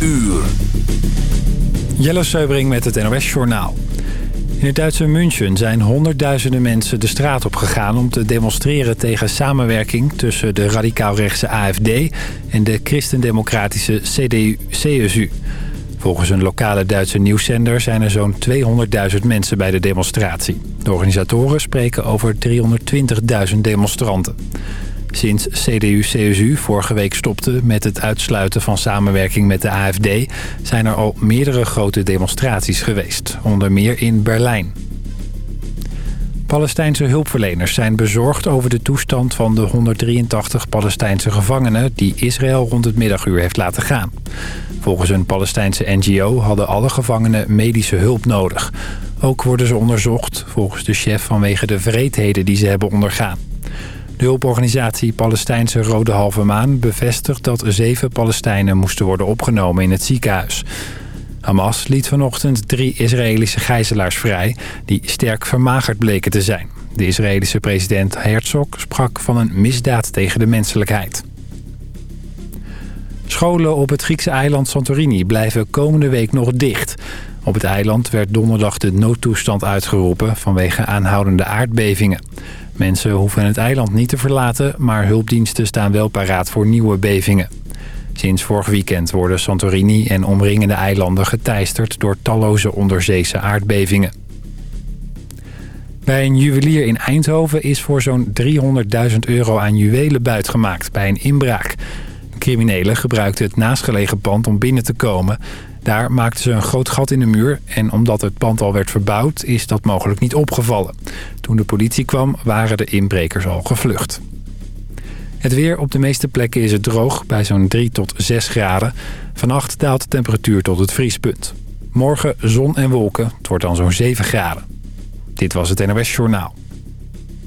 uur. Jelle Seubring met het NOS Journaal. In het Duitse München zijn honderdduizenden mensen de straat op gegaan... om te demonstreren tegen samenwerking tussen de radicaal-rechtse AFD... en de christendemocratische CDU-CSU. Volgens een lokale Duitse nieuwszender zijn er zo'n 200.000 mensen bij de demonstratie. De organisatoren spreken over 320.000 demonstranten. Sinds CDU-CSU vorige week stopte met het uitsluiten van samenwerking met de AFD... zijn er al meerdere grote demonstraties geweest, onder meer in Berlijn. Palestijnse hulpverleners zijn bezorgd over de toestand van de 183 Palestijnse gevangenen... die Israël rond het middaguur heeft laten gaan. Volgens een Palestijnse NGO hadden alle gevangenen medische hulp nodig. Ook worden ze onderzocht, volgens de chef vanwege de vreedheden die ze hebben ondergaan. De hulporganisatie Palestijnse Rode Halve Maan bevestigt dat zeven Palestijnen moesten worden opgenomen in het ziekenhuis. Hamas liet vanochtend drie Israëlische gijzelaars vrij die sterk vermagerd bleken te zijn. De Israëlische president Herzog sprak van een misdaad tegen de menselijkheid. Scholen op het Griekse eiland Santorini blijven komende week nog dicht. Op het eiland werd donderdag de noodtoestand uitgeroepen vanwege aanhoudende aardbevingen. Mensen hoeven het eiland niet te verlaten, maar hulpdiensten staan wel paraat voor nieuwe bevingen. Sinds vorig weekend worden Santorini en omringende eilanden geteisterd door talloze onderzeese aardbevingen. Bij een juwelier in Eindhoven is voor zo'n 300.000 euro aan juwelen buitgemaakt bij een inbraak. Criminelen gebruikten het naastgelegen pand om binnen te komen. Daar maakten ze een groot gat in de muur en omdat het pand al werd verbouwd is dat mogelijk niet opgevallen. Toen de politie kwam waren de inbrekers al gevlucht. Het weer op de meeste plekken is het droog bij zo'n 3 tot 6 graden. Vannacht daalt de temperatuur tot het vriespunt. Morgen zon en wolken, het wordt dan zo'n 7 graden. Dit was het NOS Journaal.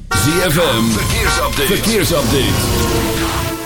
ZFM, verkeersupdate. verkeersupdate.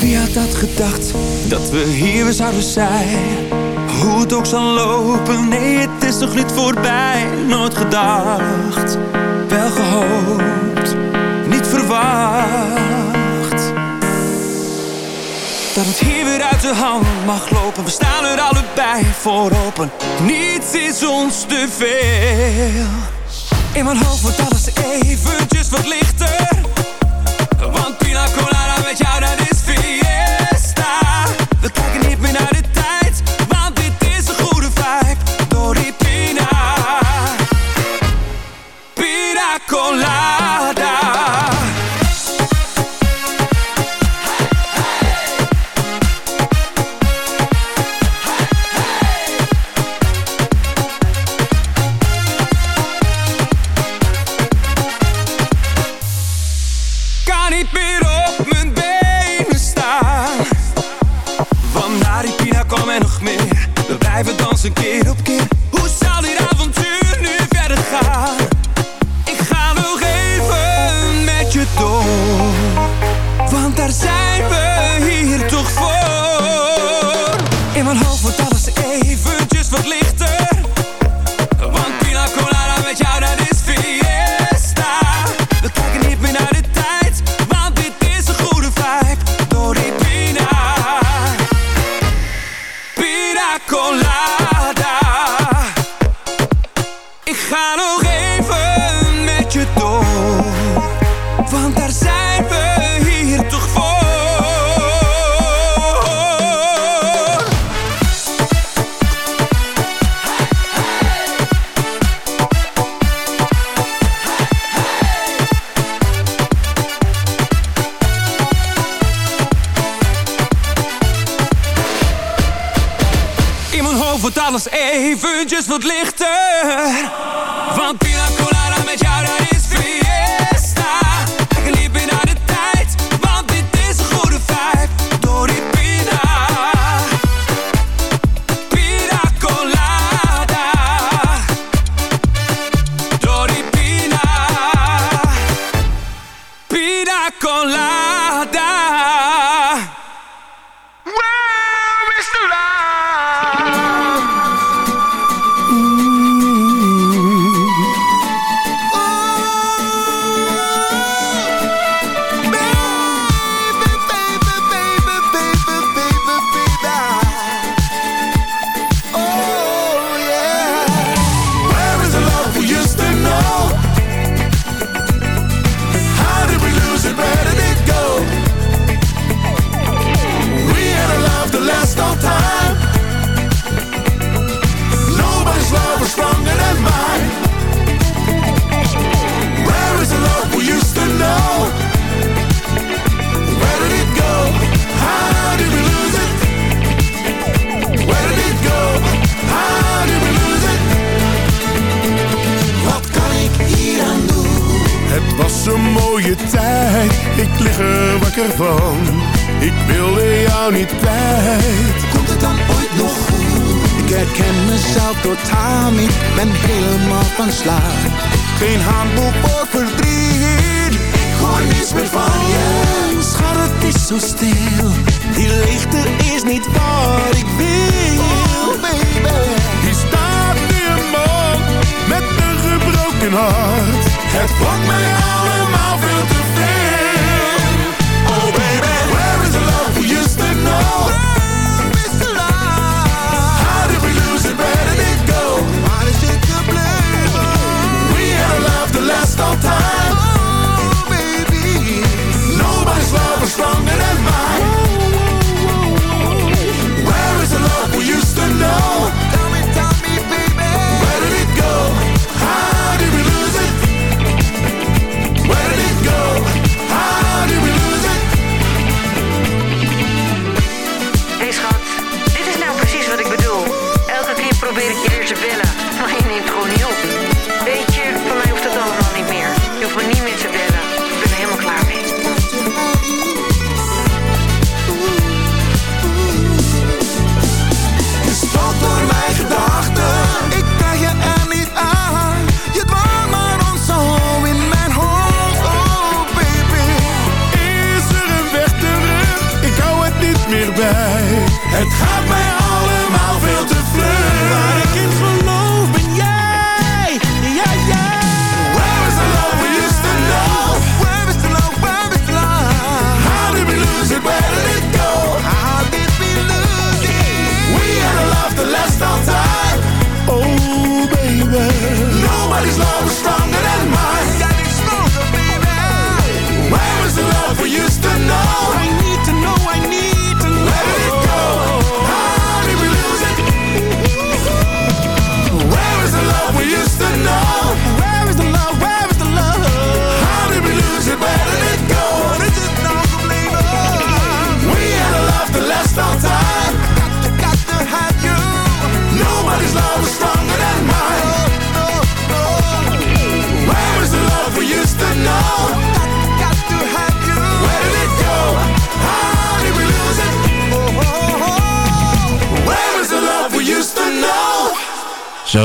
Wie had dat gedacht, dat we hier weer zouden zijn? Hoe het ook zal lopen, nee het is toch niet voorbij. Nooit gedacht, wel gehoopt, niet verwacht. Dat het hier weer uit de hand mag lopen. We staan er allebei voor open. Niets is ons te veel. In mijn hoofd wordt alles eventjes wat lichter. Want pina colada met jou, dat is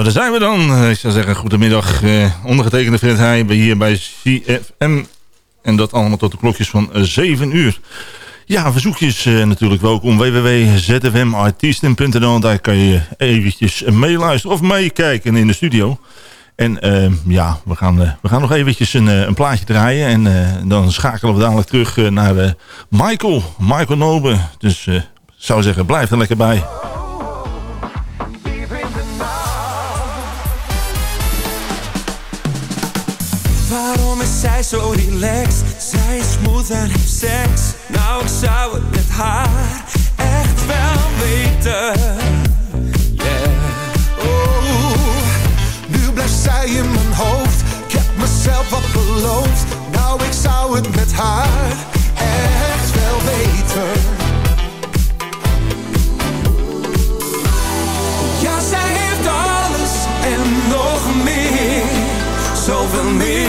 daar zijn we dan. Eh, ik zou zeggen, goedemiddag. Eh, ondergetekende Fred Heij hier bij CFM. En dat allemaal tot de klokjes van eh, 7 uur. Ja, verzoekjes eh, natuurlijk welkom. www.zfmartiesten.nl Daar kan je eh, eventjes meeluisteren of meekijken in de studio. En ja, we gaan, we gaan nog eventjes een, een plaatje draaien. En dan schakelen we dadelijk terug naar Michael. Michael Nobe. Dus zou zeggen, blijf er lekker bij. Zij zo relaxed, zij is smooth en heeft seks. Nou ik zou het met haar echt wel weten. Oh, nu blijft zij in mijn hoofd. Ik heb mezelf wat beloofd. Nou ik zou het met haar echt wel weten. Ja zij heeft alles en nog meer. Zoveel meer.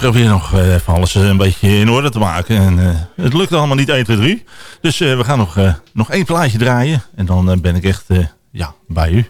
Probeer nog eh, even alles eh, een beetje in orde te maken. En, eh, het lukt allemaal niet 1, 2, 3. Dus eh, we gaan nog, nog één plaatje draaien. En dan ben ik echt ja, bij u.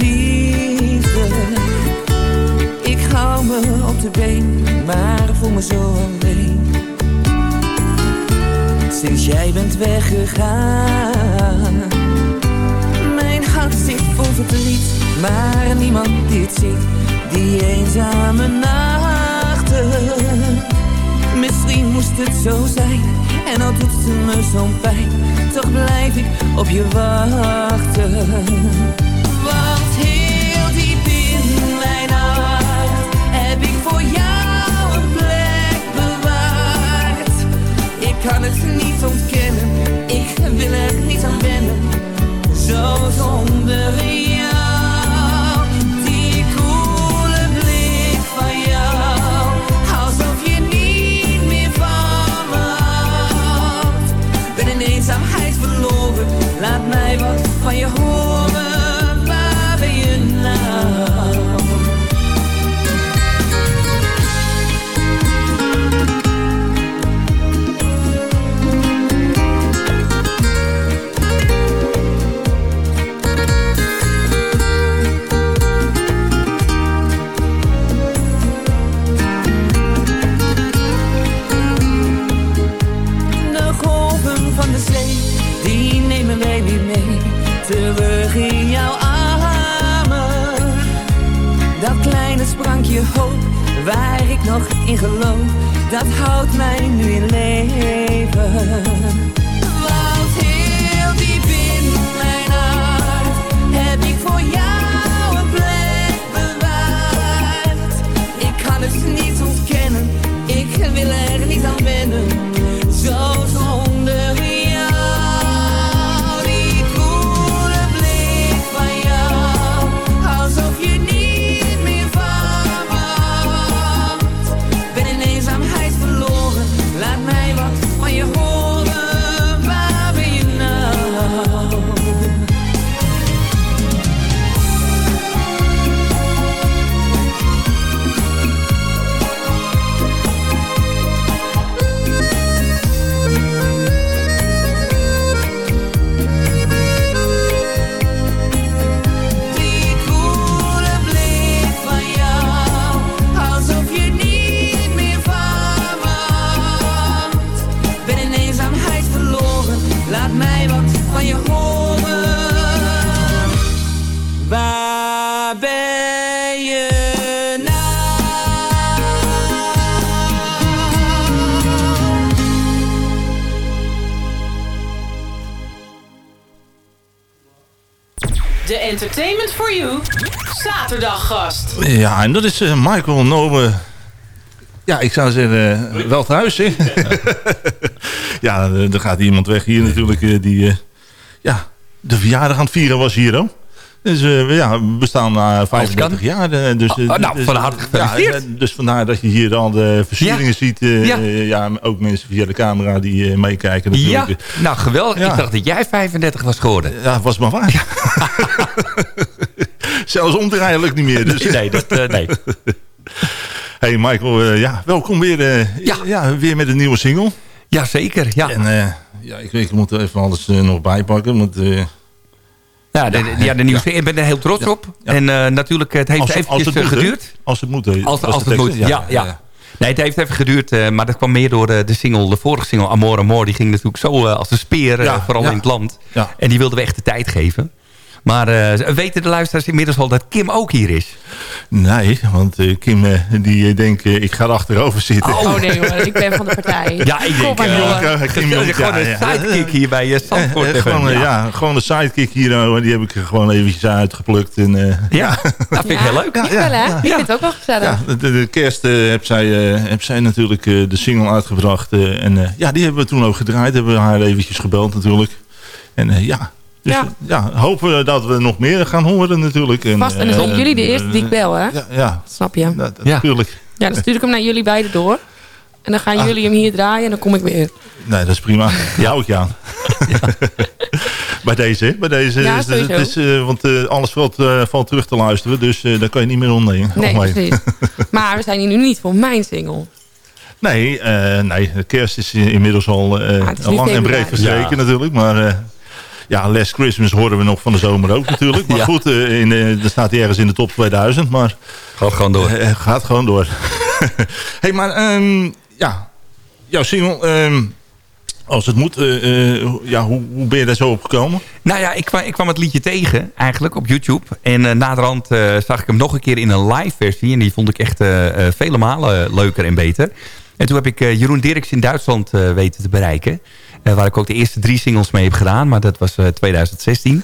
liefde. Ik hou me op de been, maar voel me zo alleen. Sinds jij bent weggegaan. Mijn hart zit vol verdriet, maar niemand die ziet. Die eenzame nachten. Misschien moest het zo zijn En al doet het me zo'n pijn Toch blijf ik op je wachten voor jou een plek bewaard. Ik kan het niet ontkennen Ik wil er niet aan wennen Zo zonder jou Die koele blik van jou. Alsof je niet meer van me houdt. Ben in eenzaamheid verloren Laat mij wat van je horen hoop, waar ik nog in geloof. Dat houdt mij nu in leven. Ja, en dat is eh, Michael Nobe. Ja, ik zou zeggen, eh, wel thuis, hè? ja, eh, er gaat iemand weg hier natuurlijk, die ja, de verjaardag aan het vieren was hier, hoor. Dus ja, we bestaan na 35 jaar. dus, Oh, nou, dus, van harte gefeliciteerd. Ja, dus vandaar dat je hier al de versieringen ziet. eh, Ja. ja, ook mensen via de camera die meekijken natuurlijk. Ja, nou geweldig. Ja. Ik dacht dat jij 35 was geworden. Ja, was maar waar. Zelfs omdraaien lukt niet meer. Dus. Nee, nee, dat, eh, nee. Hey Michael, eh, ja, welkom weer, eh, ja. weer met een nieuwe single. Jazeker, ja. En eh, ja, ik, weet, ik moet er even alles nog bijpakken. Want, eh, Ja, de, de- ja, de nieuwe Ik ben er heel trots op. En eh, natuurlijk, het heeft als, eventjes als het moet, hè? geduurd. Als het moet. hè? Als, als het moet, ja. ja, Nee, het heeft even geduurd, eh, maar dat kwam meer door de, de single, de vorige single, Amor Amor. Die ging natuurlijk zo als een speer, vooral ja. in het land. Ja. En die wilden we echt de tijd geven. Maar eh, weten de luisteraars inmiddels al dat Kim ook hier is? Nee, want eh, Kim eh, die denkt, ik ga er achterover zitten. Oh nee jongen, ik ben van de partij. Ja, ik denk... Kom jongen. Kim gewoon ja, een ja. sidekick hier bij uh, Zandvoort. Eh, FM, gewoon, ja. ja, gewoon een sidekick hier, die heb ik er gewoon eventjes uitgeplukt. En, eh, Ja, dat vind ik heel leuk. Ik wel hè? Ik vind het ook wel gezellig. Ja, de, de- kerst heb, zij, eh, heb zij natuurlijk eh, de single uitgebracht. en eh, ja, die hebben we toen ook gedraaid. Hebben we haar eventjes gebeld natuurlijk. En eh, ja, dus Ja. ja. hopen we dat we nog meer gaan horen natuurlijk. En, Vast, en dan eh, zijn jullie de eerste die ik bel hè? Ja, ja Snap je? Ja. natuurlijk. Ja, dan stuur ik hem naar jullie beiden door. En dan gaan Ah. jullie hem hier draaien en dan kom ik weer. Nee, dat is prima. Daar hou ik je aan. Bij deze, hè? Bij deze. Ja, is- het is, eh, want eh, alles valt, eh, valt terug te luisteren. Dus eh, daar kan je niet meer omheen. Nee, omheen. precies. Maar we zijn hier nu niet voor mijn single. Nee, eh, nee, de kerst is inmiddels al eh, Ah, lang en breed verstreken Ja. natuurlijk. Maar eh, ja, Last Christmas horen we nog van de zomer ook natuurlijk. Maar Ja. goed, eh, in, eh, dan staat hij ergens in de top 2000. Maar Gaat gewoon door. eh, gaat gewoon door. hey, maar ehm, ja, jouw single, ehm, als het moet, ja, hoe, hoe ben je daar zo op gekomen? Nou ja, ik kwam, ik kwam het liedje tegen eigenlijk op YouTube. En eh naderhand zag ik hem nog een keer in een live versie. En die vond ik echt vele malen leuker en beter. En toen heb ik Jeroen Dirks in Duitsland weten te bereiken. Eh, waar ik ook de eerste drie singles mee heb gedaan. Maar dat was eh, 2016.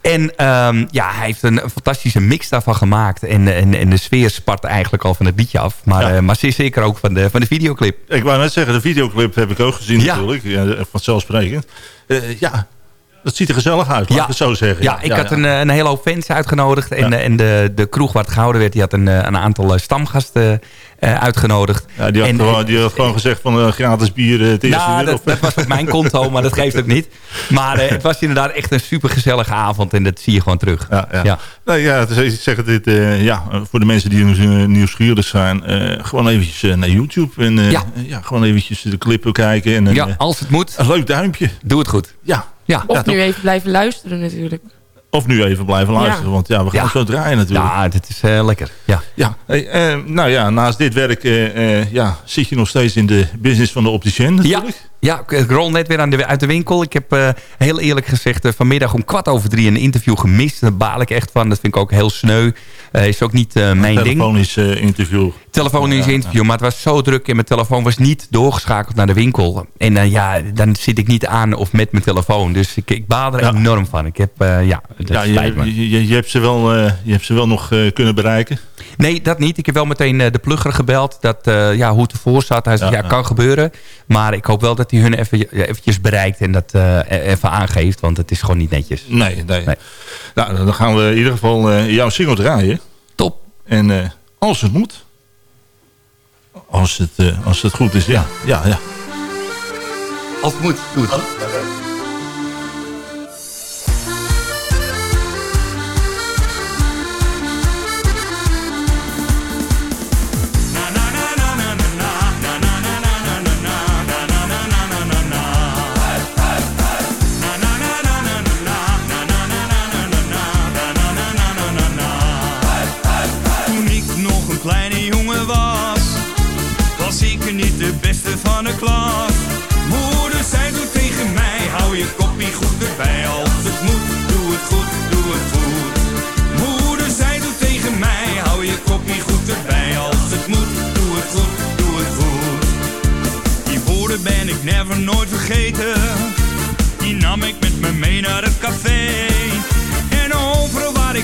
En ehm, ja, hij heeft een, fantastische mix daarvan gemaakt. En, en, en de sfeer spart eigenlijk al van het liedje af. Maar, Ja. eh, maar zeer zeker ook van de, van de videoclip. Ik wou net zeggen, de videoclip heb ik ook gezien Ja. natuurlijk. Ja, vanzelfsprekend. Eh, ja, dat ziet er gezellig uit, laat Ja. ik het zo zeggen. Ja, ik had Een, eh, een hele hoop fans uitgenodigd. En, eh, en de, de kroeg waar het gehouden werd, die had een, eh, een aantal stamgasten uitgenodigd. Ja, die, had En, gewoon, die had gewoon gezegd van gratis bier het eerste nou, uur, dat, of- dat was op mijn konto, maar dat geeft ook niet. Maar het was inderdaad echt een supergezellige avond en dat zie je gewoon terug. Ja, ja. Ja. Nou ja, het is, ik zeg het dit, ja, voor de mensen die nieuws- nieuwsgierig zijn, gewoon eventjes naar YouTube en Ja. ja. gewoon eventjes de clippen kijken en Ja, als het moet, een leuk duimpje. doe het goed. Ja. Ja, Of nu even blijven luisteren natuurlijk. Of nu even blijven luisteren, want ja, we gaan Ja. zo draaien natuurlijk. ja dit is eh, lekker. Ja. Ja, hey, eh, nou ja, naast dit werk eh, eh, ja, zit je nog steeds in de business van de opticien Ja, natuurlijk. Ja, ik rol net weer aan de, uit de winkel. Ik heb eh, heel eerlijk gezegd eh, vanmiddag om kwart over drie een interview gemist. Daar baal ik echt van. Dat vind ik ook heel sneu. Eh, is ook niet mijn ding. Telefonisch interview. telefonisch Ja, interview. Maar het was zo druk en mijn telefoon was niet doorgeschakeld naar de winkel. En ja, dan zit ik niet aan of met mijn telefoon. Dus ik, ik baal er Ja. enorm van. Ik heb, ja, dat Ja, spijt me. je, je, je hebt ze wel, je hebt ze wel nog kunnen bereiken. Nee, dat niet. Ik heb wel meteen de plugger gebeld. Dat, ja, hoe het ervoor zat. Hij zei, Ja, ja, ja. kan gebeuren. Maar ik hoop wel dat hij hun even, eventjes bereikt. En dat eh, e- even aangeeft. Want het is gewoon niet netjes. Nee, nee. Nee. Nou, dan gaan we in ieder geval eh, jouw single draaien. Top. En eh, als het moet. Als het, eh, als het goed is, ja. ja, ja. Als het moet, doe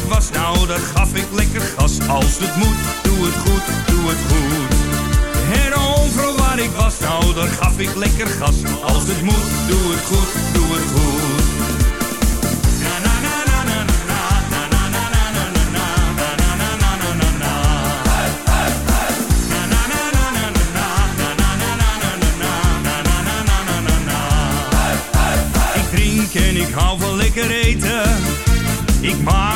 was, nou dat gaf ik lekker gas. Als het moet, doe het goed, doe het goed. En overal waar ik was, nou dat gaf ik lekker gas. Als het moet, doe het goed, doe het goed. Ik drink en ik hou van lekker eten. Ik maak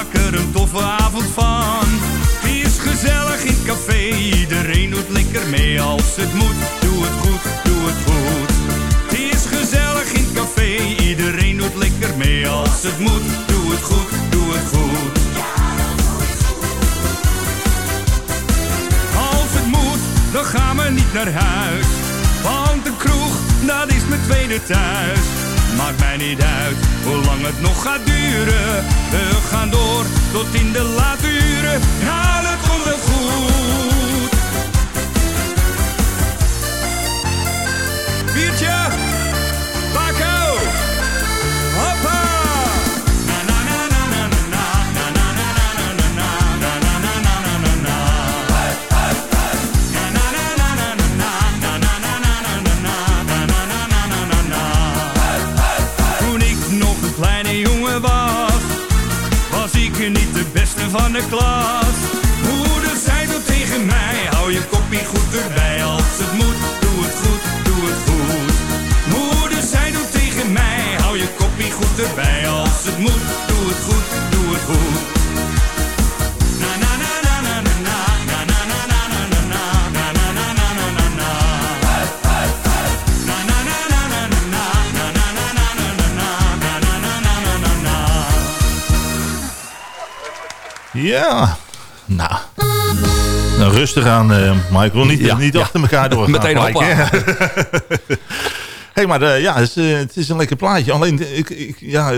Als het moet, doe het goed, doe het goed. Als het moet, dan gaan we niet naar huis. Want de kroeg, dat is mijn tweede thuis. Maakt mij niet uit hoe lang het nog gaat duren. We gaan door tot in de late uren. Ja, dat komt wel goed. Biertje, van de klas. Moeder zei toen tegen mij, hou je kopie goed erbij. Als het moet, doe het goed, doe het goed. Moeder zei toen tegen mij, hou je kopie goed erbij. Als het moet, doe het goed, doe het goed. Ja, nou. Nou, rustig aan, eh, Michael. Niet, Ja, niet ja. achter elkaar doorgaan. Meteen hoppa. hè? hey, maar eh, ja, het is, eh, het is een lekker plaatje. Alleen, ik, ik, ja,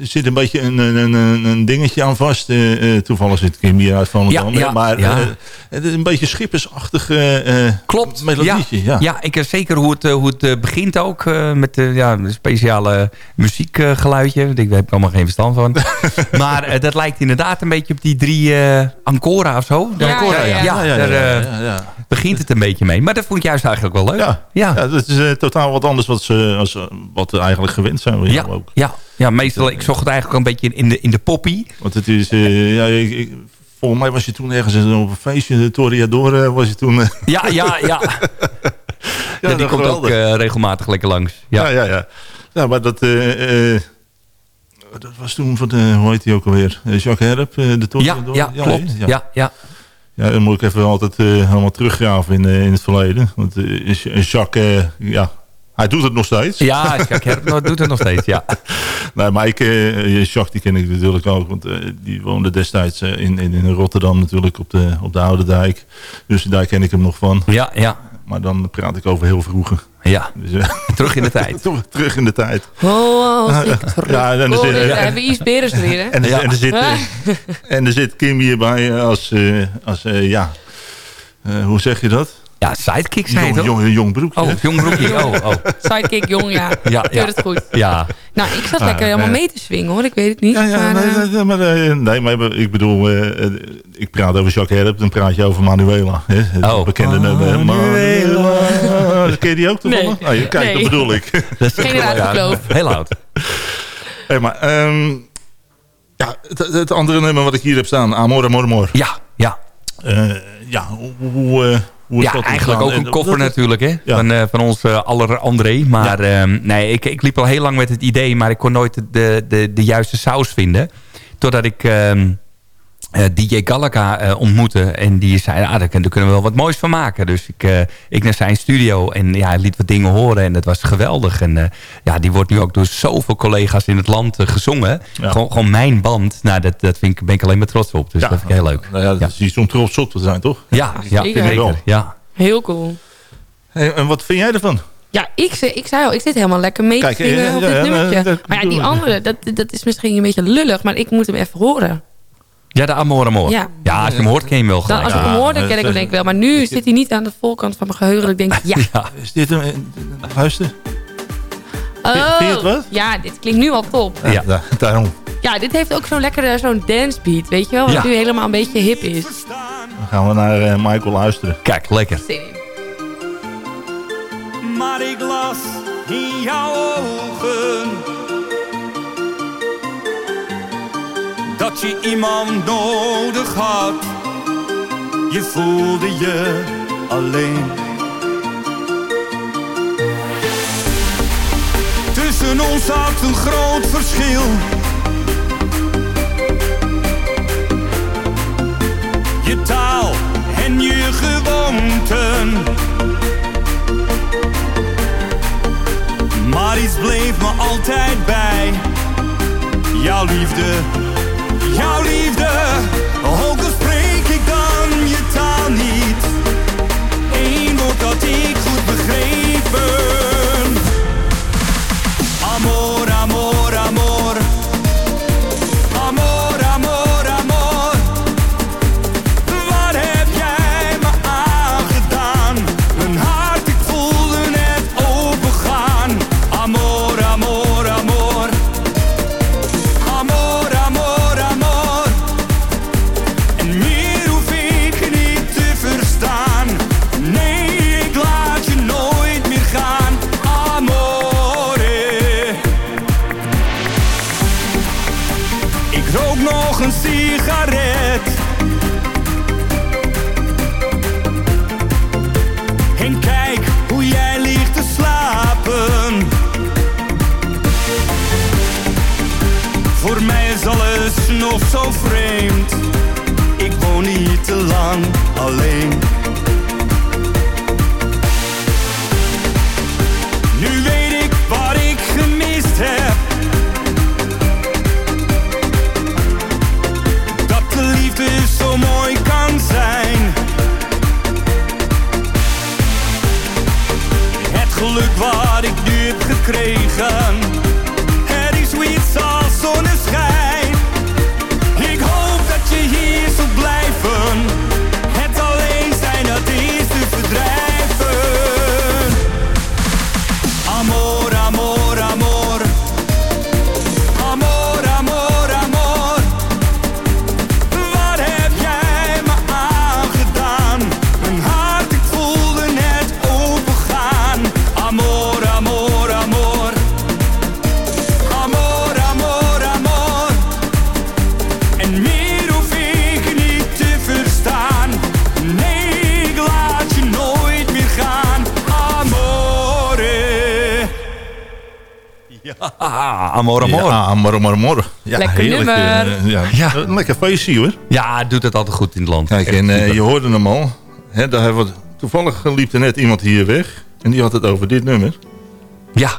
er zit een beetje een, een, een, een dingetje aan vast. Eh, eh, toevallig zit Kim hier uit van Ja, ja, maar ja. eh, het is een beetje schippersachtig eh eh, Klopt. melodietje. Ja, ja. ik, eh, zeker hoe het, eh, hoe het eh, begint ook. eh, met eh, ja, een speciale muziekgeluidje. Daar heb ik allemaal geen verstand van. maar eh, dat lijkt inderdaad een beetje op die drie eh, Ancora of zo. Ancora, ja, ja. ja, ja, ja, ja, ja. begint het een beetje mee. Maar dat vond ik juist eigenlijk wel leuk. Ja, ja. ja. dat is eh, totaal wat anders wat, ze, als, eh, wat we eigenlijk gewend zijn. Ja, ook. ja, ja, meestal, ik zocht het eigenlijk een beetje in de, in de poppy. Want het is, eh, ja, ik, ik- volgens mij was je toen ergens op een feestje, de Toreador, eh, was je toen... Ja, ja, ja. ja, die komt ook geweldig. eh, regelmatig lekker langs. Ja, ja, ja. ja. Ja, maar dat, dat was toen van, de, hoe heet die ook alweer? Jacques Herp, de ja, Toreador. ja, klopt. Ja, ja. Ja, dan moet ik even altijd eh, helemaal teruggraven in, eh, in het verleden. Want eh, Jacques, ja, hij doet het nog steeds. Ja, Jacques doet het nog steeds, ja. Nee, maar ik, Jacques die ken ik natuurlijk ook. Want die woonde destijds in, in, in Rotterdam natuurlijk op de, op de Oude Dijk. Dus daar ken ik hem nog van. Ja, ja. Maar dan praat ik over heel vroeger. Ja, Dus, eh, terug in de tijd. terug- terug in de tijd. Oh, als ik terug Ja, en er zit- hebben we iets Beres er weer, hè? En er, Ja. en er zit, eh, en er zit Kim hierbij eh, als, eh, als eh, ja, eh, hoe zeg je dat? Ja, sidekick zijn Jong, jong, jong broekje. Oh, jong broekje. Oh, oh. Sidekick jong, ja. Ja, ja. het goed. Ja, Nou, ik zat Ah, lekker helemaal nee. mee te swingen, hoor. Ik weet het niet. Ja, ja, maar, nee, eh, nee, nee, maar, eh, nee, maar ik bedoel, eh, ik praat over Jacques Herp, dan praat je over Manuela. Hè? Het Oh. bekende nummer. Manuela. Ken je die ook toevallig? Nee. Nou, kijk, Nee. dat bedoel ik. dat is Generatiekloof. Heel oud. hey, maar, ehm, ja, het, het andere nummer wat ik hier heb staan, Amor, Amor, Amor. Ja, ja. Eh, ja, hoe, hoe, Ja, eigenlijk ook een En koffer natuurlijk, hè? Ja. Van, eh, van ons eh, aller André. Maar ehm, nee, ik, ik liep al heel lang met het idee, maar ik kon nooit de, de, de juiste saus vinden. Totdat ik eh, DJ Galaga eh, ontmoette. En die zei, ah, daar, kun- daar kunnen we wel wat moois van maken. Dus ik, eh, ik naar zijn studio en ja, hij liet wat dingen horen. En dat was geweldig. En eh, ja, die wordt nu ook door zoveel collega's in het land gezongen. Ja. Gewoon, gewoon mijn band. Nou, dat, dat vind ik, ben ik alleen maar trots op. Dus Ja. dat vind ik heel leuk. Nou ja, dat is iets om trots op te zijn, toch? Ja, ja Zeker. zeker. Ja. Heel cool. Hey, en wat vind jij ervan? Ja, ik, ze- ik zei al, ik zit helemaal lekker mee te Kijk, swingen ja, op ja, dit ja, nummertje. maar ja, die andere, dat, dat is misschien een beetje lullig, maar ik moet hem even horen. Ja, de Amor Amor. Ja. Ja. als je hem hoort, ken je hem wel Dan, gelijk. als ik hem hoor, dan ken ik hem denk ik wel. Maar nu zit hij niet aan de voorkant van mijn geheugen. Ik denk, ja. Ja. Is dit een... een- Luister. Oh, het wat? Ja, dit klinkt nu al top. Ja, da- daarom. Ja, dit heeft ook zo'n lekkere zo'n dancebeat, weet je wel? Wat Ja. nu helemaal een beetje hip is. Dan gaan we naar eh, Michael luisteren. Kijk, lekker. Maar ik las in dat je iemand nodig had. Je voelde je alleen. Tussen ons zat een groot verschil. Je taal en je gewoonten. Maar iets bleef me altijd bij. Jouw liefde, jouw liefde. Ook al spreek ik dan je taal niet. Eén woord dat ik goed begrepen. Zo mooi kan zijn. Het geluk wat ik nu heb gekregen. Amor, amor. Ja, amor, amor, amor. Ja, Lekker heerlijk. nummer. eh, ja. Ja. Een Lekker feestje hoor. Ja, het doet het altijd goed in het land. Kijk, en eh, je hoorde hem al. Hè, daar hebben we, toevallig liep er net iemand hier weg. En die had het over dit nummer. Ja.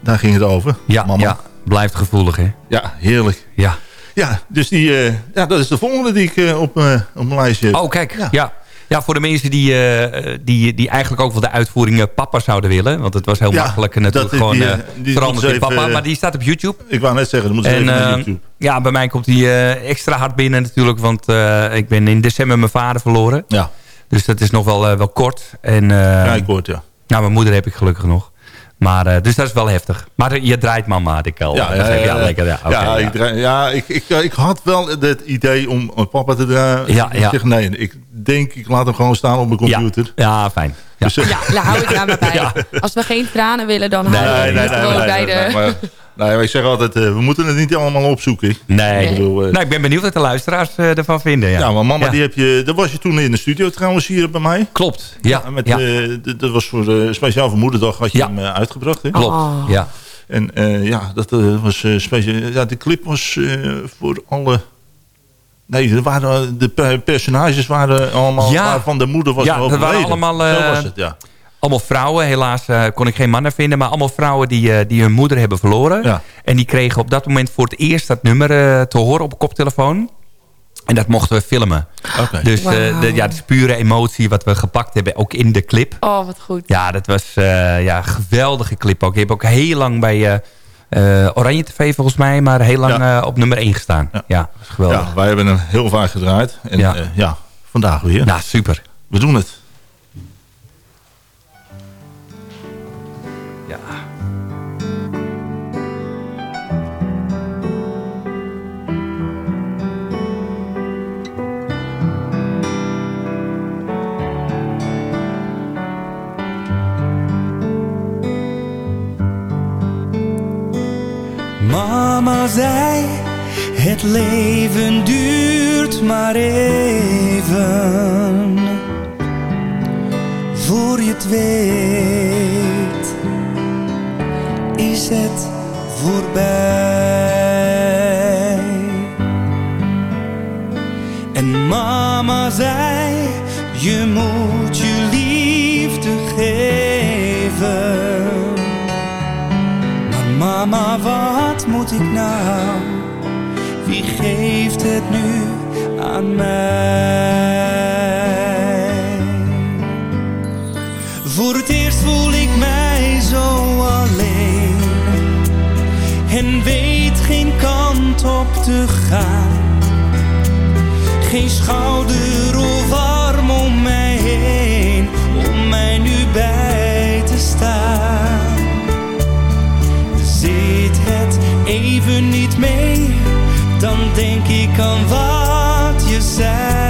Daar ging het over. Ja, Mama. ja, blijft gevoelig, hè? Ja, heerlijk. Ja. Ja, dus die, eh, ja, dat is de volgende die ik eh, op, eh, op mijn lijstje heb. Oh, kijk. Ja. ja. Voor de mensen die, eh, die, die eigenlijk ook wel de uitvoering eh, papa zouden willen. Want het was heel Ja, makkelijk natuurlijk gewoon die, eh, eh, die veranderd in papa. maar die staat op YouTube. Ik wou net zeggen, dat moet En even YouTube. ja, bij mij komt die extra hard binnen natuurlijk. Want ik ben in december mijn vader verloren. Ja. Dus dat is nog wel, wel kort. En, Ja, het, ja. Nou, mijn moeder heb ik gelukkig nog. Maar, eh, dus dat is wel heftig. Maar eh, je draait mama, had ik al. Ja, eh, ja, ja, ja. lekker. Ja, ja, ja. Ik, draai- ja ik, ik, ik had wel het idee om papa te draaien. Ja, ik zeg nee, ik denk ik laat hem gewoon staan op mijn computer. Ja, fijn. Ja. Dus, eh, Ja, daar hou ik aan me bij. Als we geen tranen willen, dan Nee, houden we nee, het nee, gewoon nee, bij nee, de... nee, maar- Nee, maar ik zeg altijd, eh, we moeten het niet allemaal opzoeken. Nee. Ik bedoel, eh, nou, ik ben benieuwd wat de luisteraars eh, ervan vinden. Ja, ja, maar mama, Ja. die heb je, dat was je toen in de studio trouwens hier bij mij. Klopt, ja. met, ja. eh, d- dat was voor eh, speciaal voor moederdag had je Ja. hem eh, uitgebracht. Hè? Klopt, Oh. ja. En eh, ja, dat eh, was eh, speciaal. Ja, de clip was eh, voor alle... Nee, er waren, de pe- personages waren allemaal... Ja. Waarvan de moeder was Ja, dat waren overleden. allemaal, Zo eh, was het, ja. Allemaal vrouwen. Helaas eh, kon ik geen mannen vinden. Maar allemaal vrouwen die, eh, die hun moeder hebben verloren. Ja. En die kregen op dat moment voor het eerst dat nummer eh, te horen op een koptelefoon. En dat mochten we filmen. Oké. Dus eh, Wauw. de, ja, het is pure emotie wat we gepakt hebben. Ook in de clip. Oh, wat goed. Ja, dat was eh, ja, een geweldige clip ook. Ik heb ook heel lang bij eh, eh, Oranje TV volgens mij. Maar heel lang Ja. eh, op nummer 1 gestaan. Ja, Ja. geweldig. Ja, wij hebben hem heel vaak gedraaid. En Ja. ja, ja vandaag weer. Nou, super. We doen het. Mama zei, het leven duurt maar even. Voor je het weet, is het voorbij. En mama zei, je moet Maar mama, wat moet ik nou? Wie geeft het nu aan mij? Voor het eerst voel ik mij zo alleen. En weet geen kant op te gaan. Geen schouder of dan denk ik aan wat je zei.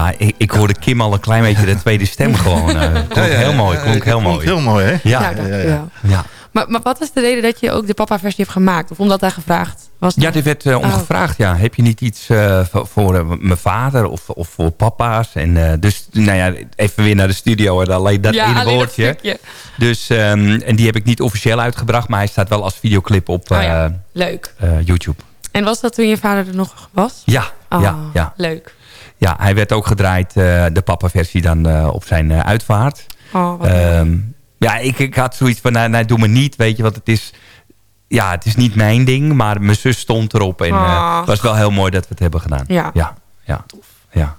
Ja, ik, ik hoorde Kim al een klein beetje de tweede stem gewoon. eh klonk Ja, ja, heel mooi, ja, klonk heel mooi. heel mooi, hè? Ja, Ja, ja. Maar, maar wat is de reden dat je ook de papa-versie hebt gemaakt? Of omdat hij gevraagd was? Ja, er werd eh, om Oh. gevraagd. Ja. Heb je niet iets eh, voor, mijn vader of, of voor papa's? En, eh, dus nou ja, even weer naar de studio. En alleen dat Ja, ene alleen dat woordje. stukje. dus, ehm, en die heb ik niet officieel uitgebracht. Maar hij staat wel als videoclip op Oh ja, eh, leuk. eh, YouTube. En was dat toen je vader er nog was? Ja, Oh, ja, ja. Leuk. Ja, hij werd ook gedraaid, eh, de papa-versie dan eh, op zijn eh, uitvaart. Oh, wat Ehm, ja, ik, ik had zoiets van, nou, nou, doe me niet, weet je, want het is... Ja, het is niet mijn ding, maar mijn zus stond erop. En het was wel heel mooi dat we het hebben gedaan. Ja. Ja, ja. ja.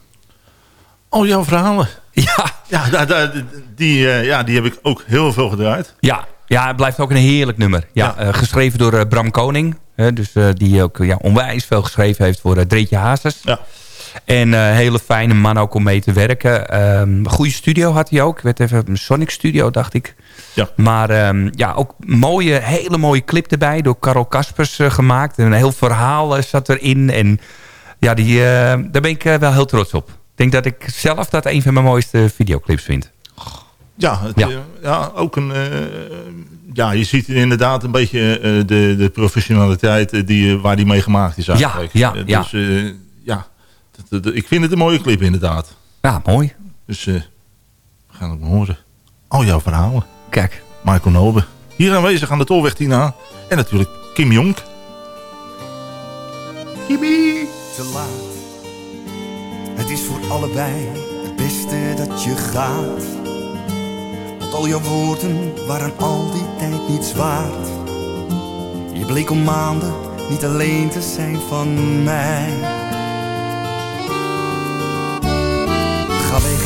Al jouw verhalen. Ja. Ja, da- die, eh, ja, die heb ik ook heel veel gedraaid. Ja, ja, het blijft ook een heerlijk nummer. Ja, geschreven door Bram Koning. hè, dus eh, die ook ja, onwijs veel geschreven heeft voor Dreetje Hazes. Ja. En eh hele fijne man ook om mee te werken. Ehm goede studio had hij ook. Ik werd even een Sonic Studio, dacht ik. Ja. Maar ehm, ja, ook mooie, hele mooie clip erbij. Door Karel Kaspers eh, gemaakt. En een heel verhaal eh, zat erin. En ja, die, daar ben ik wel heel trots op. Ik denk dat ik zelf dat een van mijn mooiste videoclips vind. Ja, het, Ja. ja. ook een... ja, je ziet inderdaad een beetje de, de professionaliteit die, waar die mee gemaakt is eigenlijk. ja, ja. Dus ja, ik vind het een mooie clip inderdaad. Ja, mooi. Dus eh, we gaan het horen. Al jouw verhalen. Kijk. Michael Nobe. Hier aanwezig aan de Tolweg Tina. En natuurlijk Kim Jonk. Kimmy! Te laat. Het is voor allebei het beste dat je gaat. Want al jouw woorden waren al die tijd niets waard. Je bleek om maanden niet alleen te zijn van mij. ga weg.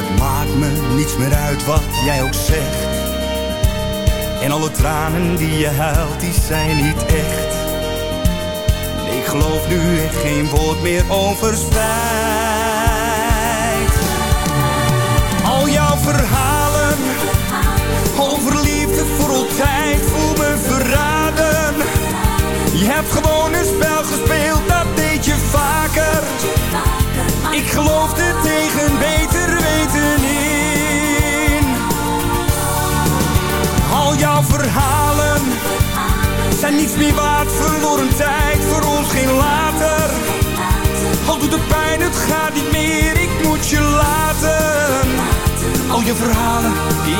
Het maakt me niets meer uit wat jij ook zegt. En alle tranen die je huilt, die zijn niet echt. Ik geloof nu echt geen woord meer over spijt. Al jouw verhalen over liefde voor altijd voel me verraden. Je hebt gewoon een spel gespeeld, dat deed je vaker. Ik geloof het tegen beter weten in. Al jouw verhalen zijn niets meer waard. Verloren tijd, voor ons geen later. Al doet de pijn, het gaat niet meer. Ik moet je laten. Al je verhalen,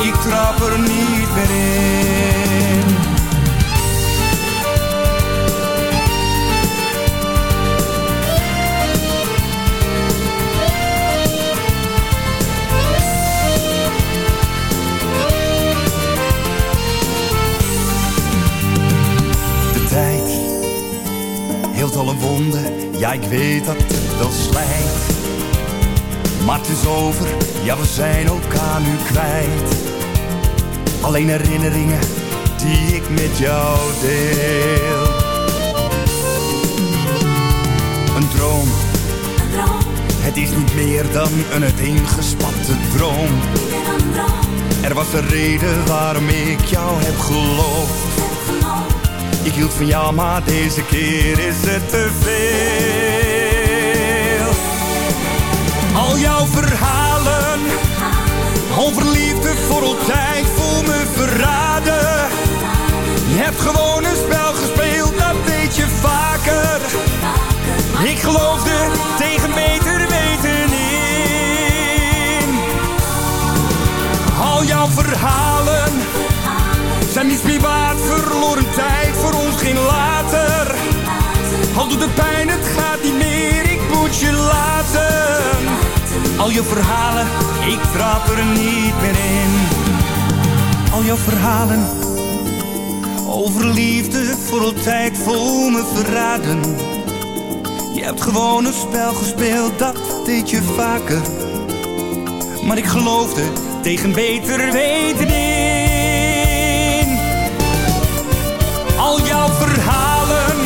ik trap er niet meer in. Ja ik weet dat het wel slijt. Maar het is over, ja we zijn elkaar nu kwijt. Alleen herinneringen die ik met jou deel. Een droom, het is niet meer dan een uiteengespatte droom. Er was een reden waarom ik jou heb geloofd. Hield van jou, maar deze keer is het te veel. Al jouw verhalen over liefde voor altijd voel me verraden. Je hebt gewoon een spel gespeeld, dat deed je vaker. Ik geloofde tegen beter weten in. Al jouw verhalen zijn niets meer waard, verloren tijd, voor ons geen later. Al doet de pijn, het gaat niet meer, ik moet je laten. Al je verhalen, ik trap er niet meer in. Al jouw verhalen over liefde voor altijd vol me verraden. Je hebt gewoon een spel gespeeld, dat deed je vaker. Maar ik geloofde tegen beter weten in. Al jouw verhalen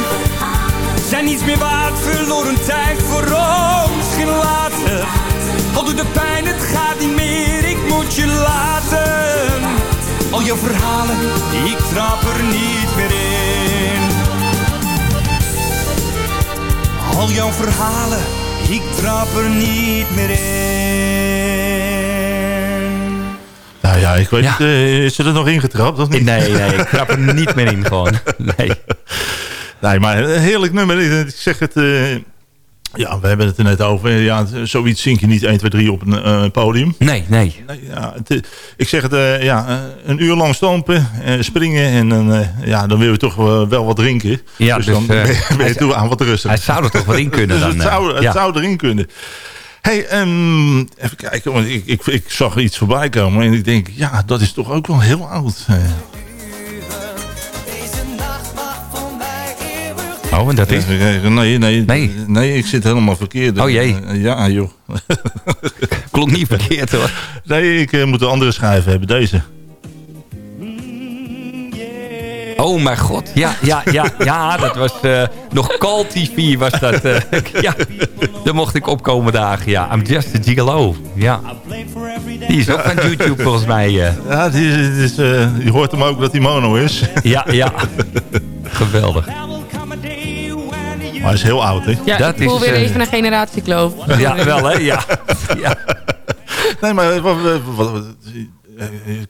zijn niets meer waard, verloren tijd voor ons geen later. Al doet de pijn, het gaat niet meer, ik moet je laten. Al jouw verhalen, ik trap er niet meer in. Al jouw verhalen, ik trap er niet meer in. Ja, ik weet niet, eh, is er er nog ingetrapt of niet? Nee, nee, ik trap er niet meer in gewoon. Nee. Nee, maar een heerlijk nummer. Ik zeg het... eh, ja, we hebben het er net over. Ja, zoiets zink je niet 1, 2, 3 op een eh, podium. Nee, nee. ja, het, ik zeg het, ja, een uur lang stampen, springen en dan, ja, dan willen we toch wel, wat drinken. Ja, dus, dus, dan ben je- ben je hij- toe aan wat rustig. hij zou er toch wel in kunnen dus dan, het zou, het ja. zou erin kunnen. Hey, ehm, even kijken, want ik, ik, ik zag iets voorbij komen en ik denk, ja, dat is toch ook wel heel oud. eh. Oh, en dat is? Even kijken. Nee, nee, nee. ik zit helemaal verkeerd. Oh, jee. Eh, Ja, joh. Klonk niet verkeerd hoor. Nee, ik eh, moet een andere schijf hebben. Deze. Oh mijn god. Ja, ja, ja, ja dat was eh, nog Call TV was dat. eh, ja, daar mocht ik opkomen dagen. Ja, I'm just a gigolo. Ja. Die is ook van YouTube volgens mij. eh. Ja, die, die is, eh, je hoort hem ook dat hij mono is. Ja, ja. Geweldig. Maar hij is heel oud, hè? Ja, Dat ik voel is, weer even een generatiekloof. Ja, wel hè? Ja. ja. Nee, maar wat, wat, wat,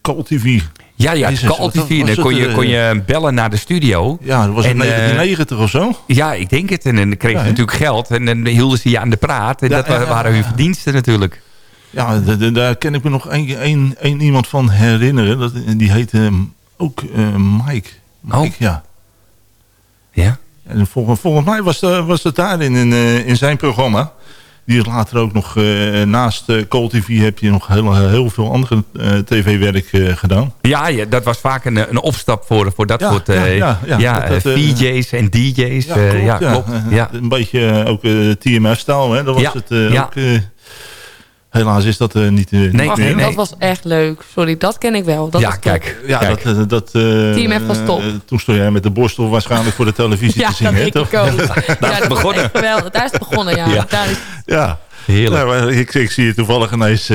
Call TV. Ja, ja, Jezus, Call wat- TV. was Dan het, kon je, eh, kon je bellen naar de studio. Ja, dat was in En, eh, 1990 of zo. Ja, ik denk het. En dan kreeg je Ja, natuurlijk geld. En dan hielden ze je aan de praat. En Ja, dat ja, waren hun verdiensten natuurlijk. Ja, daar kan ik me nog één iemand van herinneren. Dat, die heette ehm, ook eh, Mike. Mike, Oh. ja. Ja? En volgens, volgens mij was, dat- was dat daarin in, eh, in zijn programma. Die is later ook nog, eh, naast eh Call TV heb je nog heel, heel veel andere eh, tv-werk eh, gedaan. Ja, ja, dat was vaak een, een opstap voor, voor dat Ja, soort eh, ja, ja, ja. eh, Dat, eh, VJ's en DJ's. eh, Ja, klopt. Eh, Ja. Een beetje eh, ook eh, TMF-stijl, hè? Dat was het eh, ook... helaas is dat eh, niet, eh, niet Nee, Wacht, meer. dat was echt leuk. Sorry, dat ken ik wel. Dat Ja, was kijk. Ja, kijk. dat... eh, dat eh, Team F was top. toen stond jij met de borstel waarschijnlijk voor de televisie Ja, te zien, dat hè? denk toch? ik ook. Daar is het begonnen. Daar is het begonnen, ja. Ja. Daar is, Ja. Heerlijk. Maar ik, ik zie je toevallig ineens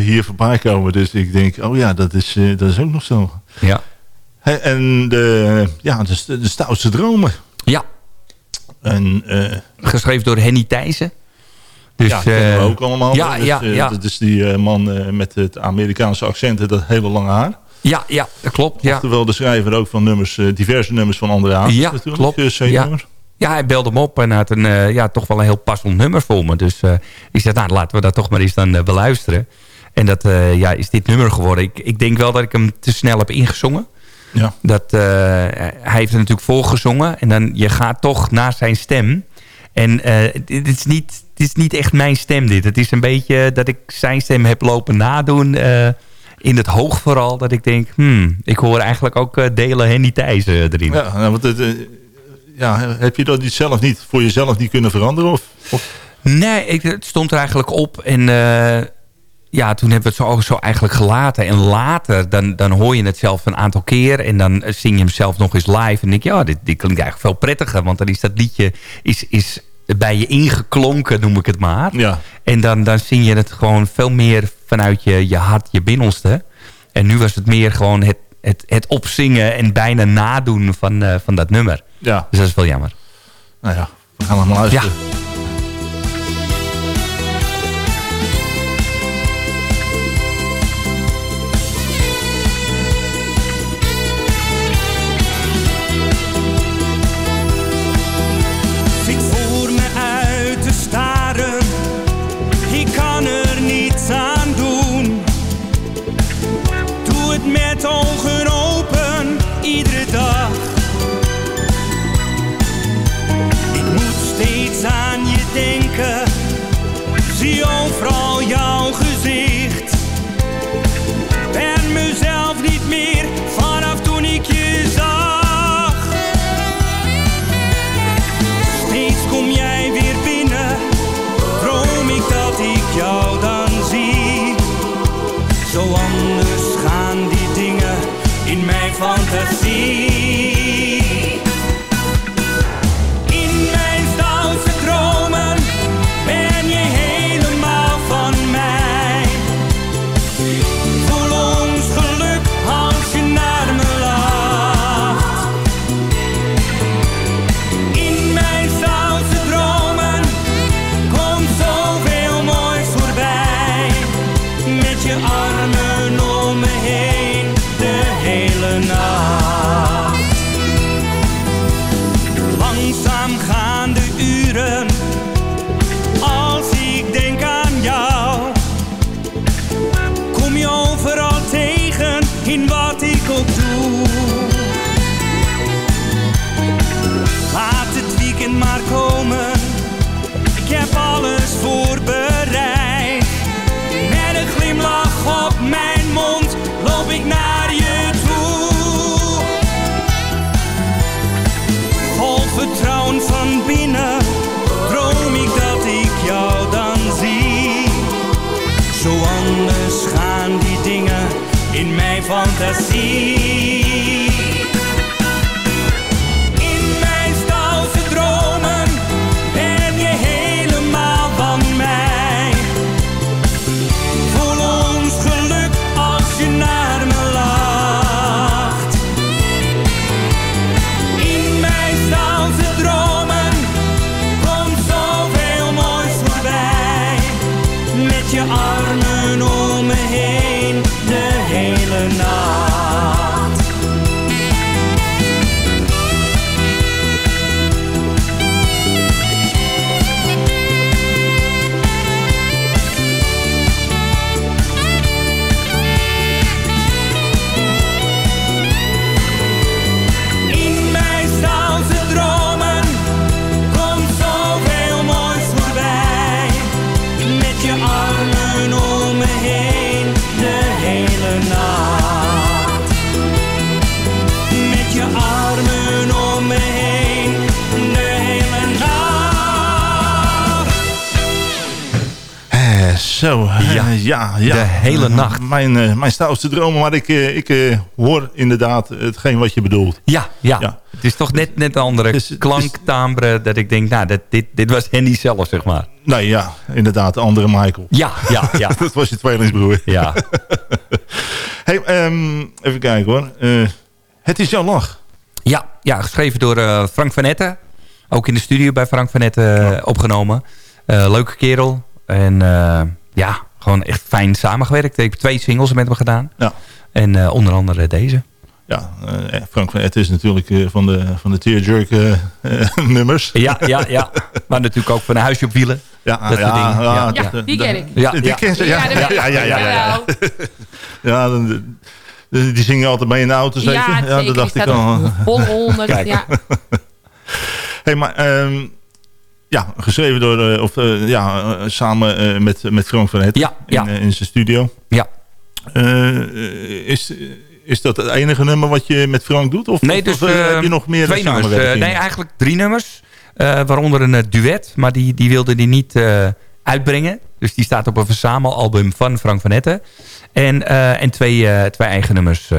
hier voorbij komen. Dus ik denk, oh ja, dat is, eh, dat is ook nog zo. Ja. En de, ja, de, de stoutste dromen. Ja. En, eh, Geschreven door Henny Thijssen. Dus, ja, kennen we eh, ook allemaal. Ja, Dus, ja, eh, ja. Dat is die eh, man met het Amerikaanse accent en dat hele lange haar. Ja, ja, dat klopt. Ja. Oftewel de schrijver ook van nummers, diverse nummers van andere Hazes Ja, natuurlijk. klopt. Ja. Ja, hij belde me op en had een, ja, toch wel een heel passend nummer voor me. Dus ik zei, nou, laten we dat toch maar eens dan beluisteren. En dat ja, is dit nummer geworden. Ik, ik denk wel dat ik hem te snel heb ingezongen. Ja. Dat, hij heeft er natuurlijk voorgezongen. En dan je gaat toch naar zijn stem. En dit, is niet, dit is niet echt mijn stem dit. Het is een beetje dat ik zijn stem heb lopen nadoen. eh, in het hoog vooral. Dat ik denk, hmm, ik hoor eigenlijk ook eh, delen Henny Thijs eh, erin. Ja, nou, want het, ja, heb je dat niet zelf niet voor jezelf niet kunnen veranderen? Of, of? Nee, ik, het stond er eigenlijk op. En ja, toen hebben we het zo, zo eigenlijk gelaten. En later, dan, dan hoor je het zelf een aantal keer. En dan zing je hem zelf nog eens live. En denk je, ja, dit, dit klinkt eigenlijk veel prettiger. Want dan is dat liedje is, is bij je ingeklonken, noem ik het maar. Ja. En dan, dan zing je het gewoon veel meer vanuit je, je hart, je binnenste. En nu was het meer gewoon het, het, het opzingen en bijna nadoen van, eh, van dat nummer. Ja. Dus dat is wel jammer. Nou ja, we gaan nog maar luisteren. Zit hele nacht. Mijn, eh, mijn stoutste dromen, maar ik, eh, ik eh, hoor inderdaad hetgeen wat je bedoelt. Ja, ja. Het is toch net, net een andere klanktimbre dat ik denk, nou, dat, dit, dit was Henny zelf, zeg maar. Nee, ja, inderdaad, de andere Michael. Ja, ja, ja. dat was je tweelingsbroer. Ja. hey, ehm, even kijken hoor. Het is jouw lach. Ja, ja geschreven door Frank van Etten. Ook in de studio bij Frank van Etten opgenomen. Leuke kerel. En ja, gewoon echt fijn samengewerkt. Ik heb twee singles met hem gedaan. Ja. En eh, onder andere deze. Ja, eh, Frank van Etten is natuurlijk eh, van de, van de Tearjerk eh, eh, nummers. Ja, ja, ja. Maar natuurlijk ook van een huisje op wielen. Ja, dat ja, dingen. ja, Ja. dat- Ja, die ken ik. Ja, die ja. ken ze, ja. Ja, Ja, ja, ja, ja, ja, ja. Ja, dan- die zingen altijd mee in de auto's Ja, even. zeker. dat dacht ik al. op Vol 100, Kijk. ja. hey, maar ehm, ja, geschreven door, eh, of eh, ja, eh, samen met, met Frank van Het Ja, in, ja. in zijn studio. Ja. Is, is dat het enige nummer wat je met Frank doet? Of, Nee, of, dus of, heb je nog meer twee nummers. nee, eigenlijk drie nummers. Waaronder een duet, maar die, die wilde die niet uitbrengen. Dus die staat op een verzamelalbum van Frank van Etten. En, en twee, twee eigen nummers.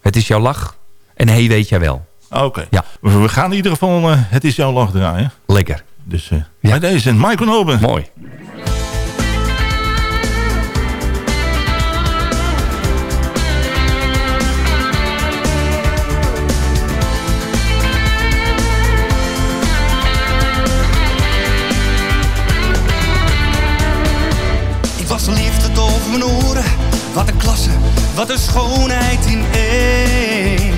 het is jouw lach en Hey weet jij wel. Ah, Oké. Ja. We, gaan in ieder geval Het is jouw lach draaien. Lekker. Dus eh bij deze, Michael Noben. Mooi. Ik was tot over mijn oren. Wat een klasse, wat een schoonheid in één.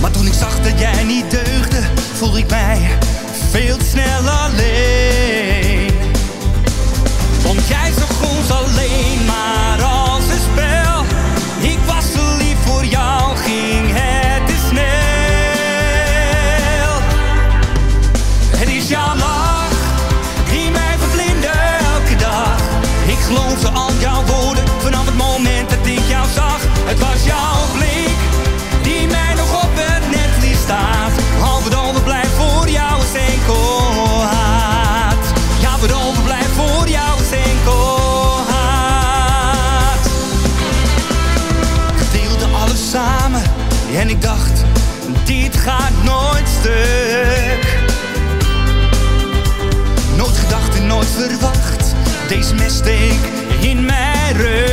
Maar toen ik zag dat jij niet deugde, voelde ik mij veel te snel steek in mijn rug.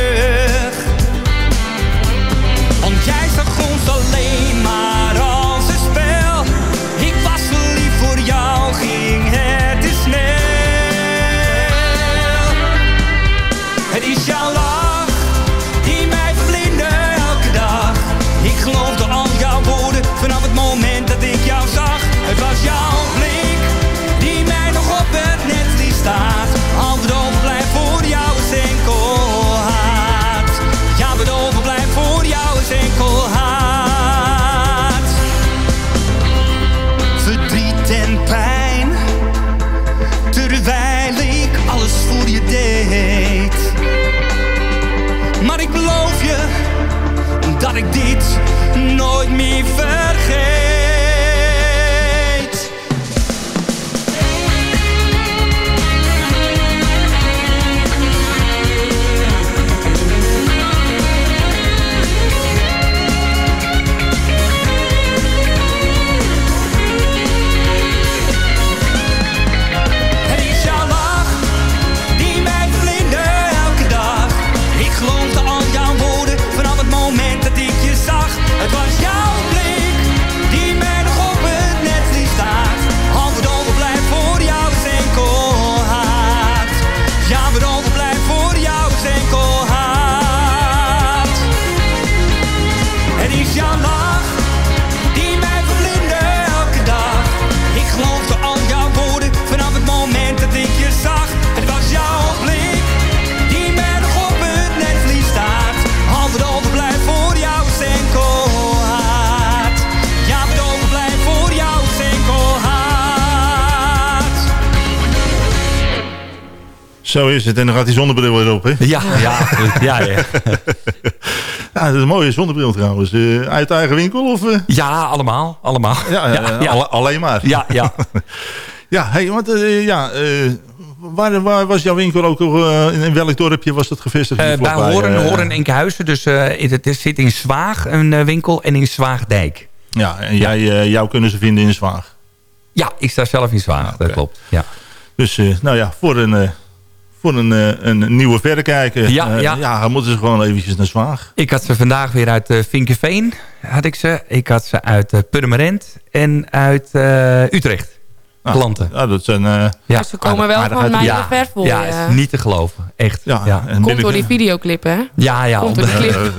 Zo is het. En dan gaat die zonnebril weer op, hè? Ja, ja, ja, ja. Ja, dat is een mooie zonnebril trouwens. Eh, uit eigen winkel of... eh? Ja, allemaal. allemaal. Ja, ja, Ja, ja. alle- alleen maar. Ja, ja. ja, hey, want, eh, ja eh, waar, waar was jouw winkel ook? eh, in, welk dorpje was dat gevestigd? Eh, bij Horen, eh? Horen Enkhuizen. Dus eh, het, is- zit in Zwaag een eh, winkel en in Zwaagdijk. Ja, en jij, eh, jou kunnen ze vinden in Zwaag. Ja, ik sta zelf in Zwaag. Dat klopt. Ja. Dus eh, nou ja, voor een, eh, voor een, eh, een nieuwe verrekijker. Ja, eh, ja. ja, dan moeten ze gewoon eventjes naar Zwaag. Ik had ze vandaag weer uit Vinkenveen. Had ik ze. Ik had ze uit Purmerend en uit Utrecht. Ah, klanten. Ja, dat zijn... eh, Ja. Ze komen wel van mij ja, ver voor Ja, je. is niet te geloven. Echt. Ja, ja. en Komt door die videoclip, hè? Ja, ja. Komt door die clip.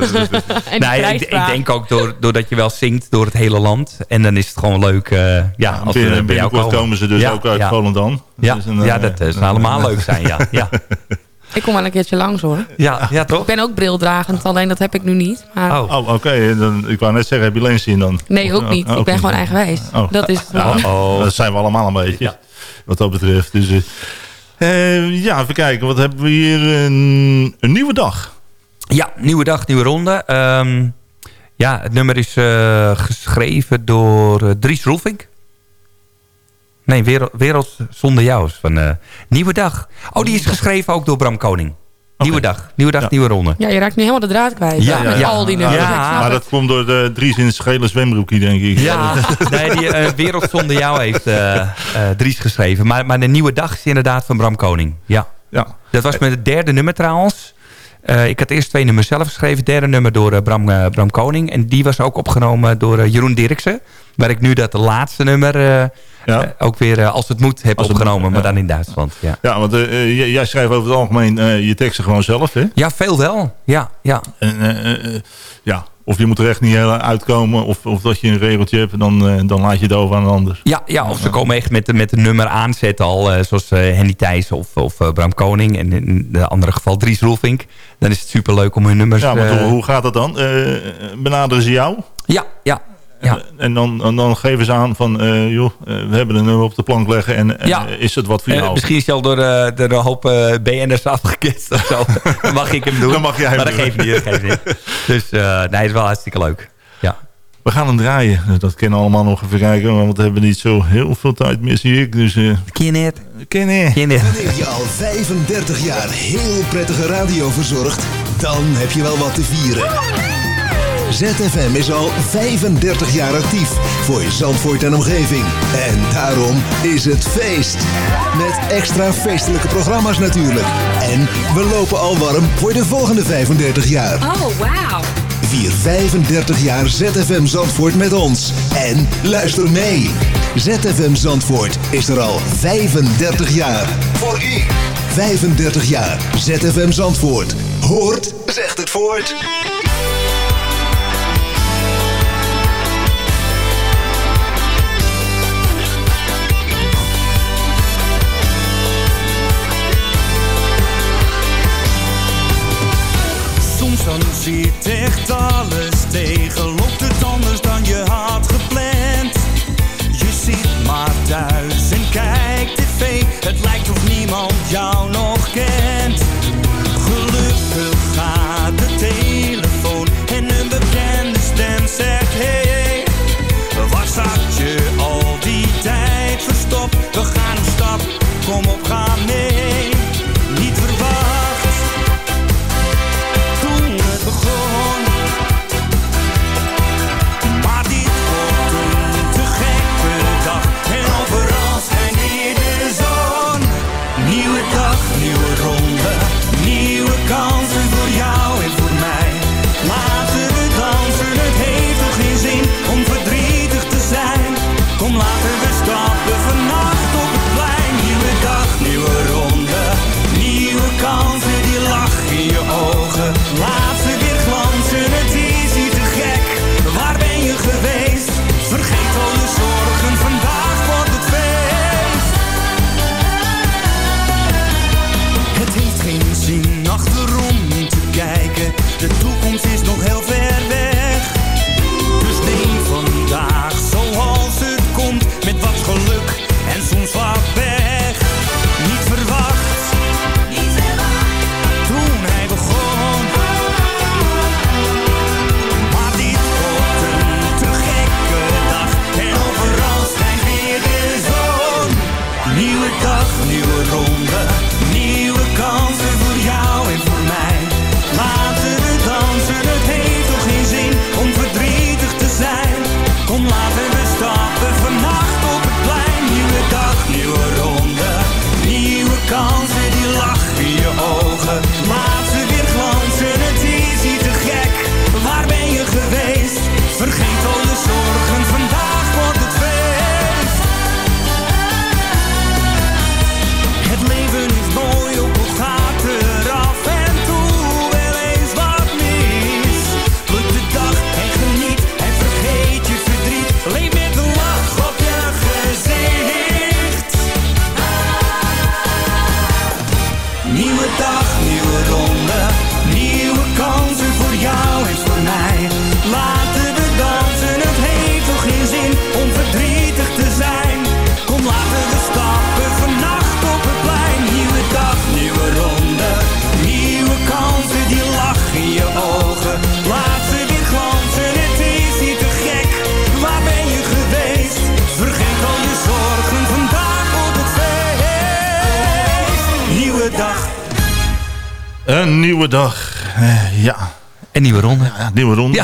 en die nee, ik, ik denk ook door, doordat je wel zingt door het hele land. En dan is het gewoon leuk eh, ja, als binnen- we bij jou binnenkort komen ze dus Ja, ook uit ja. Volendam. Ja, Dus een, ja eh, dat eh, zou allemaal leuk zijn, ja. ja. Ik kom wel een keertje langs, hoor. Ja, ja toch? Ik ben ook brildragend, alleen dat heb ik nu niet. Maar Oh, oké. dan Ik wou net zeggen, heb je lens zien dan? Nee, ook niet. Oh, Ik ben niet. gewoon eigenwijs. Oh. Dat is het Ja, gewoon. Dat zijn we allemaal een beetje. Wat dat betreft. Dus, eh, eh, ja, even kijken. Wat hebben we hier? Een, een nieuwe dag. Ja, nieuwe dag, nieuwe ronde. Ehm, ja, het nummer is eh, geschreven door Dries Roelvink. Nee, Wereld, Wereld zonder jou. is Van, eh, nieuwe dag. Oh, die is geschreven ook door Bram Koning. Nieuwe dag, nieuwe dag, nieuwe ronde. Ja, je raakt nu helemaal de draad kwijt. Ja, Ja, met ja. al die nummers. Ja. Maar dat komt door de Dries in schele zwembroekje, denk ik. Ja, nee, die eh, Wereld zonder jou heeft eh, eh, Dries geschreven. Maar, maar de nieuwe dag is inderdaad van Bram Koning. Ja. ja. Dat was met het derde nummer trouwens. Eh, ik had eerst twee nummers zelf geschreven. Het derde nummer door Bram, Bram Koning. En die was ook opgenomen door Jeroen Dirksen. Waar ik nu dat laatste nummer eh, eh, ook weer eh, als het moet heb opgenomen. moet, maar ja. dan in Duitsland. Ja, Ja, want eh, jij, schrijft over het algemeen je teksten gewoon zelf, hè? ja veel wel. Ja, ja. En, ja, of je moet er echt niet heel uitkomen, of, of dat je een regeltje hebt, dan, dan laat je het over aan een ander. Ja, ja, of ze komen echt met, met een nummer aanzetten al. zoals eh, Henny Thijs of, of Bram Koning. En in de andere geval Dries Roelvink. Dan is het superleuk om hun nummers... Ja, maar hoe, hoe gaat dat dan? Benaderen ze jou? Ja, ja. Ja. En dan, en dan geven ze aan van, eh, joh, eh, we hebben een nummer op de plank leggen en, en, Ja. eh, is het wat voor Eh, jou? misschien is hij al door, eh, door een hoop eh, BN'ers afgeketst of zo. dan mag ik hem doen. Dan mag jij hem maar dat doen. geeft niet. Dat geeft niet. Dus eh, nee, het is wel hartstikke leuk. Ja. We gaan hem draaien. Dat kennen allemaal nog even kijken, want we hebben niet zo heel veel tijd meer, zie ik. Dus, eh Ken het? Ken het? Ken het? Wanneer je al 35 jaar heel prettige radio verzorgt, dan heb je wel wat te vieren. ZFM is al 35 jaar actief voor Zandvoort en omgeving. En daarom is het feest. Met extra feestelijke programma's natuurlijk. En we lopen al warm voor de volgende 35 jaar. Oh, wauw. Vier 35 jaar ZFM Zandvoort met ons. En luister mee. ZFM Zandvoort is er al 35 jaar. Voor u. 35 jaar ZFM Zandvoort. Hoort, zegt het voort. Dan zit echt alles tegen. Loopt het anders dan je had gepland? Je zit maar thuis en kijkt tv. Het lijkt of niemand jou nog kent. Gelukkig gaat de telefoon en een bekende stem zegt: Hey, waar zat je al die tijd verstopt? We gaan op stap, kom op,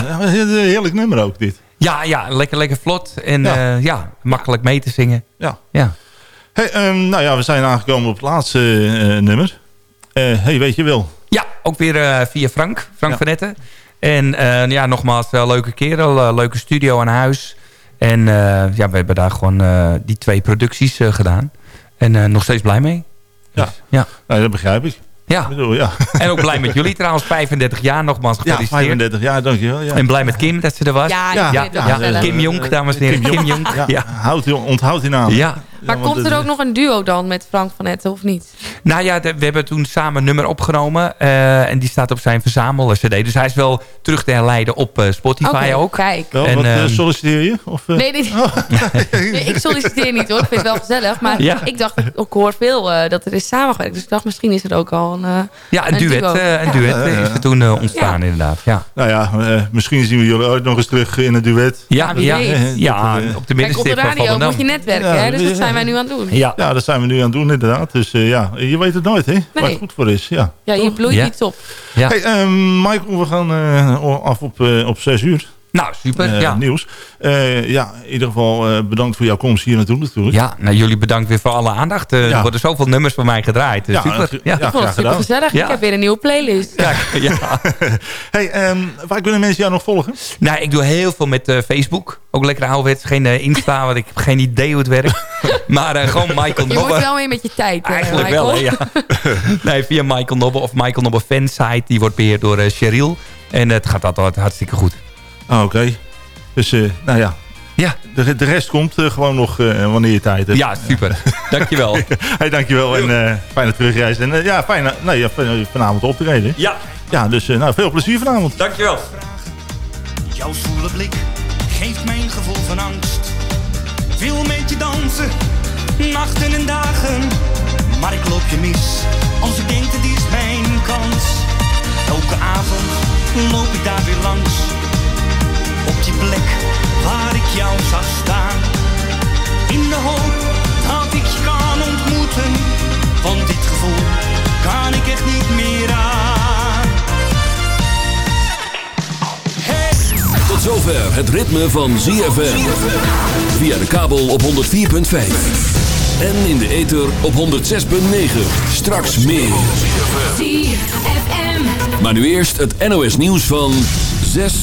heerlijk nummer ook dit. Ja, ja lekker, lekker vlot. En Ja. ja. ja, makkelijk mee te zingen. Ja. Ja. Hey, ehm, nou ja, we zijn aangekomen op het laatste eh, nummer. Eh, hey, weet je wel. Ja, ook weer eh, via Frank. Frank Ja. van Netten. En eh, ja, nogmaals, eh, leuke kerel. eh, leuke studio aan huis. En eh, ja, we hebben daar gewoon eh, die twee producties eh, gedaan. En eh, nog steeds blij mee. Ja, ja. Nou, dat begrijp ik. Ja. Ik bedoel, ja. En ook blij met jullie trouwens. 35 jaar nogmaals Ja, gefeliciteerd. 35 jaar, dankjewel. Ja. En blij met Kim dat ze er was. Ja, Ja, ja. Kim Jonk, dames en heren. Kim Jonk. Ja, Ja. Houd, onthoud die naam. Ja. Maar komt er ook nog een duo dan met Frank van Etten of niet? Nou ja, we hebben toen samen een nummer opgenomen. eh, en die staat op zijn verzamel-cd. Dus hij is wel terug te herleiden op eh, Spotify ook. kijk. Wel, En, wat eh, ehm, solliciteer je? Of, eh? Nee, dit, nee, ik solliciteer niet hoor. Ik vind het wel gezellig. Maar Ja. ik dacht, ik hoor veel eh, dat er is samengewerkt. Dus ik dacht, misschien is er ook al een, eh, Ja, een, duet, duo. eh, een duet eh, is er toen eh, ontstaan inderdaad. Ja, Nou ja, eh, misschien zien we jullie ooit nog eens terug in een duet. ja, wie ja, weet. ja, Dat, eh, op de Kijk, op de middenstip van radio moet je netwerken. Ja, hè? Dus dat. Zijn wij nu aan het doen. Ja, Ja, dat zijn we nu aan het doen inderdaad. Dus eh, ja, je weet het nooit hè, waar Nee. het goed voor is. Ja. Ja, je bloeit Ja. iets op. ja. Hey, ehm, Michael, we gaan eh, af op, eh, op 6 uur. Nou, super. eh, ja. Nieuws. Eh, ja, in ieder geval eh, bedankt voor jouw komst hier naartoe natuurlijk. ja, nou jullie bedankt weer voor alle aandacht. Eh, Ja. Er worden zoveel nummers van mij gedraaid. Ja, super. Ja. ja. Ik vond het super gedaan. gezellig. Ja. Ik heb weer een nieuwe playlist. Kijk, ja. Hey, ehm, waar kunnen mensen jou nog volgen? Nou, ik doe heel veel met eh, Facebook. Ook lekker ouderwets. Geen Insta, want ik heb geen idee hoe het werkt. maar eh, gewoon Michael Je Nobbe. wordt wel mee met je tijd. Eigenlijk Michael. wel, hè, ja. nee, via Michael Nobbe of Michael Nobbe fansite. Die wordt beheerd door Cheryl. En het gaat altijd hartstikke goed. Ah, Oké. Dus, eh, nou ja. Ja. De, de rest komt eh, gewoon nog eh, wanneer je tijd hebt. Ja, super. Dankjewel. hey, dankjewel en eh, fijne terugreis. En ja, fijn, nee, ja, vanavond op te reden. Ja. Ja, dus eh, nou, veel plezier vanavond. Dankjewel. Jouw zwoele blik geeft mij een gevoel van angst. Wil met je dansen, nachten en dagen. Maar ik loop je mis, als ik denk dat die is mijn kans. Elke avond loop ik daar weer langs. Op die plek waar ik jou zag staan. In de hoop dat ik je kan ontmoeten. Want dit gevoel kan ik echt niet meer aan. Tot zover het ritme van ZFM. Via de kabel op 104.5. En in de ether op 106.9. Straks meer. ZFM. Maar nu eerst het NOS nieuws van 6